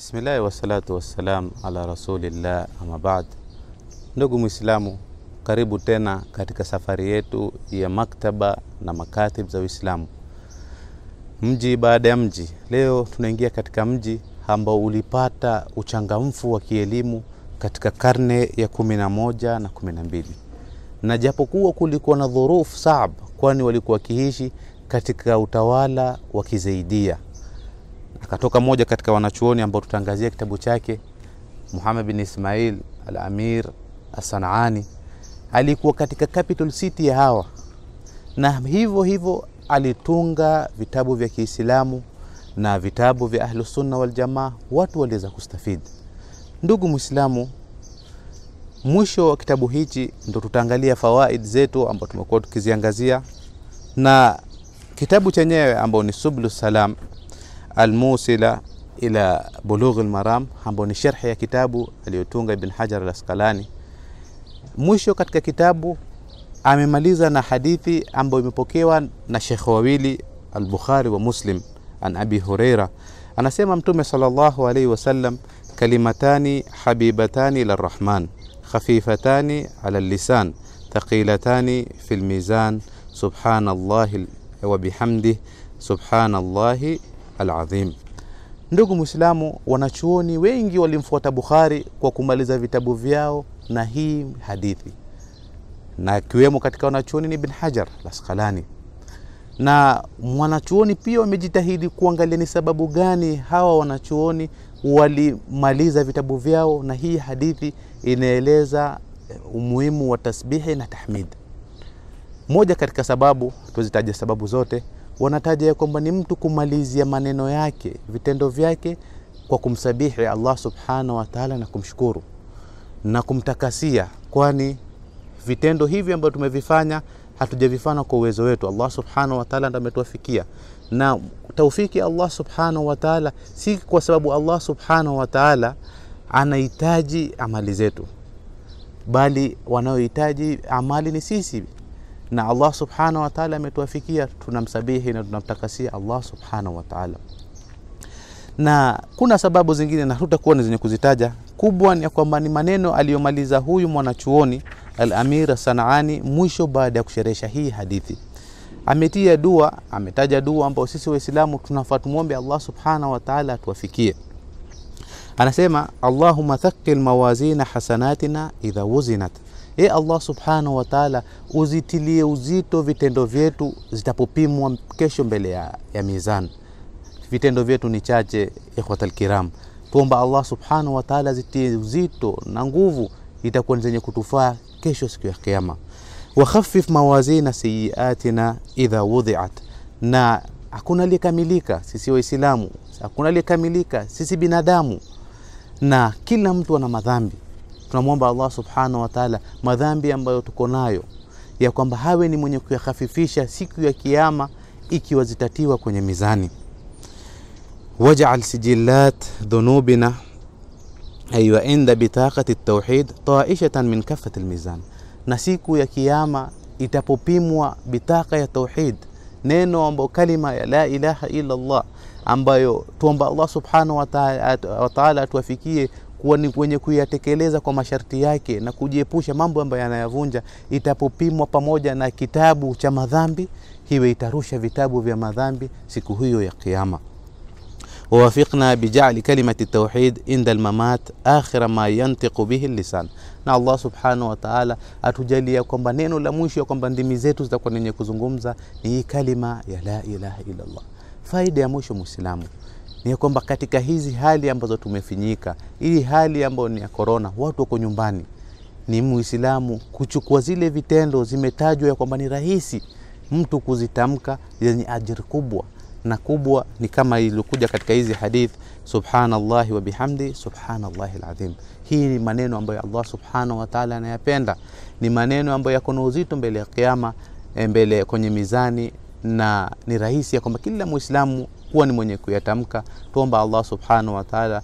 Bismillahi wassalatu wassalam ala rasulillah, ama baad. Ndugu Mwislamu, karibu tena katika safari yetu ya maktaba na makatib za Uislamu, mji baada ya mji. Leo tunaingia katika mji ambao ulipata uchangamfu wa kielimu katika karne ya kumi na moja na kumi na mbili na japokuwa kulikuwa na dhurufu saab, kwani walikuwa wakiishi katika utawala wa kizaidia. Akatoka moja katika wanachuoni ambao tutaangazia kitabu chake, Muhammad bin Ismail al-Amir as-Sanani, alikuwa katika capital city ya hawa, na hivyo hivyo alitunga vitabu vya Kiislamu na vitabu vya Ahlusunna Waljamaa, watu waliweza kustafidi. Ndugu Muislamu, mwisho wa kitabu hichi ndo tutaangalia fawaid zetu ambao tumekuwa tukiziangazia, na kitabu chenyewe ambao ni Sublu Salam الموصلة إلى بلوغ المرام. حمبوني شرح يا كتابه اللي ابن حجر الأسقلاني. مشو كتك كتابه أمي مليزة نا حديثي أمبو يمبوكيوان نا شيخ وويلي البخاري ومسلم. عن أبي هريرة. أنا سيما متومي صلى الله عليه وسلم كلمتان حبيبتان للرحمن خفيفتان على اللسان ثقيلتان في الميزان. سبحان الله وبحمده سبحان الله alazim. Ndugu Mwislamu, wanachuoni wengi walimfuata Bukhari kwa kumaliza vitabu vyao na hii hadithi, na akiwemo katika wanachuoni ni Ibn Hajar al-Asqalani na mwanachuoni pia wamejitahidi kuangalia ni sababu gani hawa wanachuoni walimaliza vitabu vyao, na hii hadithi inaeleza umuhimu wa tasbihi na tahmid. Moja katika sababu, tuzitaja sababu zote, wanataja ya kwamba ni mtu kumalizia maneno yake, vitendo vyake kwa kumsabihi Allah subhanahu wa ta'ala na kumshukuru na kumtakasia, kwani vitendo hivi ambavyo tumevifanya hatujavifanya kwa uwezo wetu. Allah subhanahu wa ta'ala ndo ametuafikia, na taufiki Allah subhanahu wa ta'ala si kwa sababu Allah subhanahu wa ta'ala anahitaji amali zetu, bali wanaohitaji amali ni sisi, na Allah subhanahu wa ta'ala ametuafikia, tunamsabihi na tunamtakasia Allah subhanahu wa ta'ala. Na kuna sababu zingine na tutakuwa ni zenye kuzitaja. Kubwa ni kwamba ni maneno aliyomaliza huyu mwanachuoni Al-Amir Sanaani mwisho baada ya kusherehesha hii hadithi, ametia dua, ametaja dua ambayo sisi Waislamu tunafaa tumwombe Allah subhanahu wa ta'ala atuwafikie. Anasema, Allahumma thaqqil mawazina hasanatina idha wuzinat, e Allah subhanahu wa ta'ala, uzitilie uzito vitendo vyetu zitapopimwa kesho mbele ya, ya mizani. Vitendo vyetu ni chache, ikhwatal kiram, tuomba Allah subhanahu wa ta'ala zitie uzito na nguvu, itakuwa ni zenye kutufaa kesho siku ya Kiyama. Wakhaffif mawazina sayiatina idha wudhiat, na hakuna aliyekamilika sisi Waislamu, hakuna aliyekamilika sisi binadamu, na kila mtu ana madhambi. Tunamwomba Allah subhanahu wa ta'ala madhambi ambayo tuko nayo ya kwamba hawe ni mwenye kuyahafifisha siku ya Kiyama ikiwa zitatiwa kwenye mizani. Waj'al sijilat dhunubina aywa inda bitaqati tauhid taishatan min kafati lmizan, na siku ya Kiyama itapopimwa bitaka ya tauhid, neno ambayo kalima ya la ilaha illa Allah, ambayo tuomba Allah subhanahu wa ta'ala atuafikie kuwa ni wenye kuyatekeleza kwa masharti yake na kujiepusha mambo ambayo yanayavunja. Itapopimwa pamoja na kitabu cha madhambi, hiwe itarusha vitabu vya madhambi siku hiyo ya Kiyama. Wawafiqna bijali kalimati tauhid inda almamat akhira ma yantiqu bihi lisan, na Allah subhanahu wa ta'ala atujalia kwamba neno la mwisho ya kwamba ndimi zetu zitakuwa nenye kuzungumza ni hii kalima ya la ilaha illa Allah. Faida ya mwisho Muislamu ni kwamba katika hizi hali ambazo tumefinyika, ili hali ambayo ni ya korona, watu wako nyumbani, ni Muislamu kuchukua zile vitendo zimetajwa ya kwamba ni rahisi mtu kuzitamka zenye ajiri kubwa. Na kubwa ni kama ilikuja katika hizi hadith, subhanallahi wa bihamdi subhanallahi alazim. Hii ni maneno ambayo Allah subhanahu wa ta'ala anayapenda, ni maneno ambayo yako na uzito mbele ya Kiyama, mbele kwenye mizani, na ni rahisi ya kwamba kila Muislamu kuwa ni mwenye kuyatamka. Tuomba Allah subhanahu wa ta'ala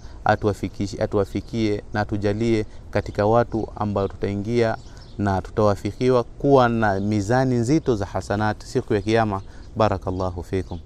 atuwafikie, na atujalie katika watu ambao tutaingia na tutawafikiwa kuwa na mizani nzito za hasanati siku ya Kiyama. Barakallahu fikum.